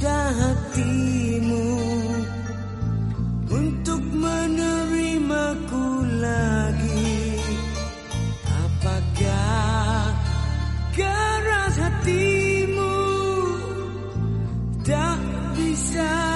pada hatimu. Untuk menerimaku lagi apakah keras hatimu? Tak bisa